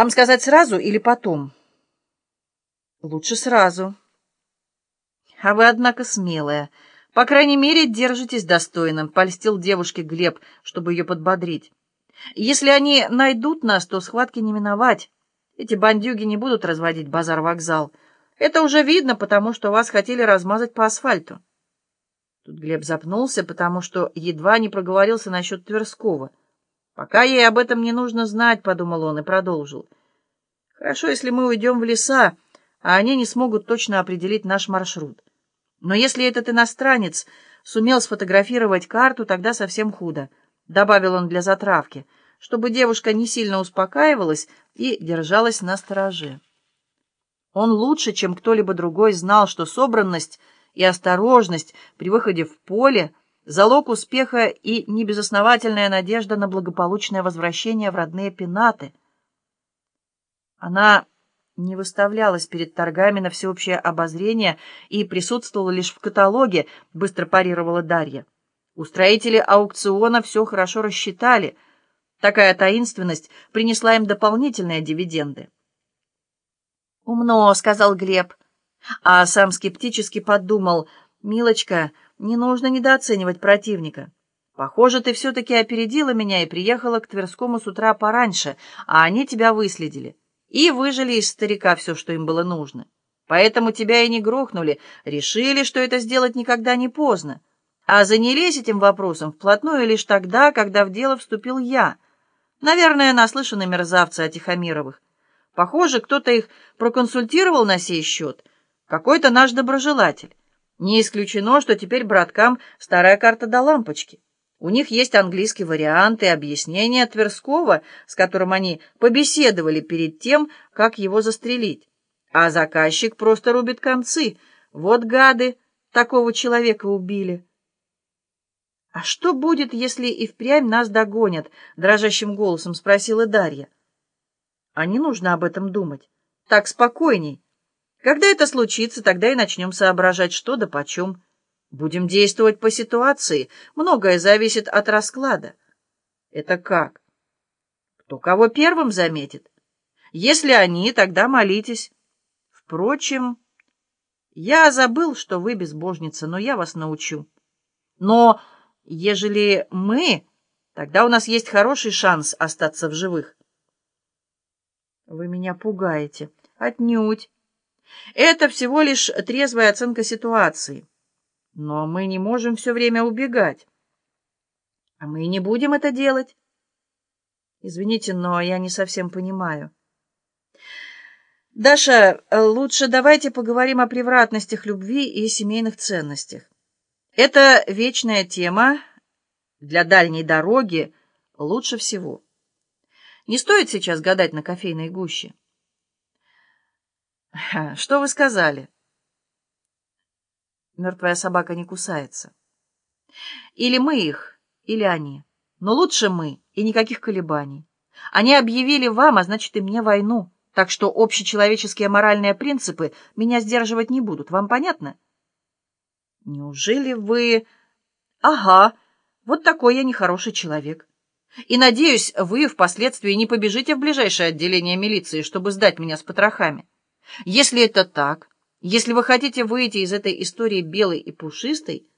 Вам сказать сразу или потом? Лучше сразу. А вы, однако, смелая. По крайней мере, держитесь достойным, польстил девушке Глеб, чтобы ее подбодрить. Если они найдут нас, то схватки не миновать. Эти бандюги не будут разводить базар-вокзал. Это уже видно, потому что вас хотели размазать по асфальту. Тут Глеб запнулся, потому что едва не проговорился насчет Тверского. «Пока ей об этом не нужно знать», — подумал он и продолжил. «Хорошо, если мы уйдем в леса, а они не смогут точно определить наш маршрут. Но если этот иностранец сумел сфотографировать карту, тогда совсем худо», — добавил он для затравки, чтобы девушка не сильно успокаивалась и держалась на стороже. Он лучше, чем кто-либо другой, знал, что собранность и осторожность при выходе в поле — залог успеха и небезосновательная надежда на благополучное возвращение в родные пенаты. Она не выставлялась перед торгами на всеобщее обозрение и присутствовала лишь в каталоге, быстро парировала Дарья. Устроители аукциона все хорошо рассчитали. Такая таинственность принесла им дополнительные дивиденды. «Умно», — сказал Глеб. А сам скептически подумал, «Милочка, не нужно недооценивать противника. Похоже, ты все-таки опередила меня и приехала к Тверскому с утра пораньше, а они тебя выследили и выжили из старика все, что им было нужно. Поэтому тебя и не грохнули, решили, что это сделать никогда не поздно, а занялись этим вопросом вплотную лишь тогда, когда в дело вступил я. Наверное, наслышаны мерзавцы о Тихомировых. Похоже, кто-то их проконсультировал на сей счет — какой-то наш доброжелатель. Не исключено, что теперь браткам старая карта до лампочки. У них есть английский вариант и объяснение Тверского, с которым они побеседовали перед тем, как его застрелить. А заказчик просто рубит концы. Вот гады, такого человека убили. «А что будет, если и впрямь нас догонят?» — дрожащим голосом спросила Дарья. «А не нужно об этом думать. Так спокойней. Когда это случится, тогда и начнем соображать, что да почем. Будем действовать по ситуации. Многое зависит от расклада. Это как? Кто кого первым заметит? Если они, тогда молитесь. Впрочем, я забыл, что вы безбожница, но я вас научу. Но ежели мы, тогда у нас есть хороший шанс остаться в живых. Вы меня пугаете. Отнюдь. Это всего лишь трезвая оценка ситуации. Но мы не можем все время убегать. А мы не будем это делать. Извините, но я не совсем понимаю. Даша, лучше давайте поговорим о превратностях любви и семейных ценностях. Это вечная тема для дальней дороги лучше всего. Не стоит сейчас гадать на кофейной гуще. Что вы сказали? Мертвая собака не кусается. Или мы их, или они. Но лучше мы, и никаких колебаний. Они объявили вам, а значит и мне войну, так что общечеловеческие моральные принципы меня сдерживать не будут. Вам понятно? Неужели вы... Ага, вот такой я нехороший человек. И, надеюсь, вы впоследствии не побежите в ближайшее отделение милиции, чтобы сдать меня с потрохами. Если это так, если вы хотите выйти из этой истории белой и пушистой,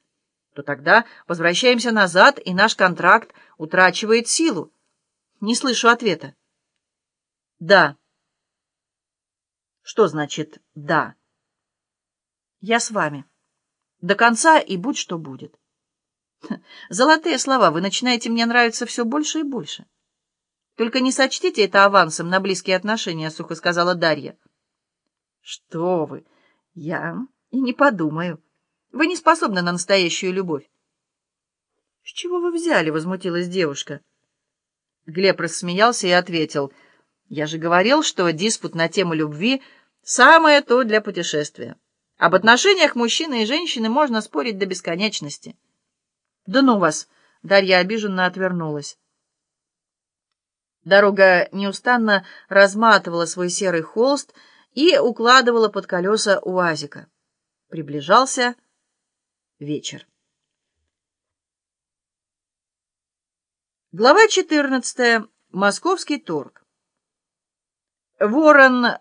то тогда возвращаемся назад, и наш контракт утрачивает силу. Не слышу ответа. Да. Что значит «да»? Я с вами. До конца и будь что будет. Золотые слова, вы начинаете мне нравиться все больше и больше. Только не сочтите это авансом на близкие отношения, сухо сказала Дарья. Что вы? Я и не подумаю. Вы не способны на настоящую любовь. С чего вы взяли? Возмутилась девушка. Глеб рассмеялся и ответил. Я же говорил, что диспут на тему любви — самое то для путешествия. Об отношениях мужчины и женщины можно спорить до бесконечности. Да ну вас! Дарья обиженно отвернулась. Дорога неустанно разматывала свой серый холст, и укладывала под колеса УАЗика. Приближался вечер. Глава 14. Московский торг. Ворон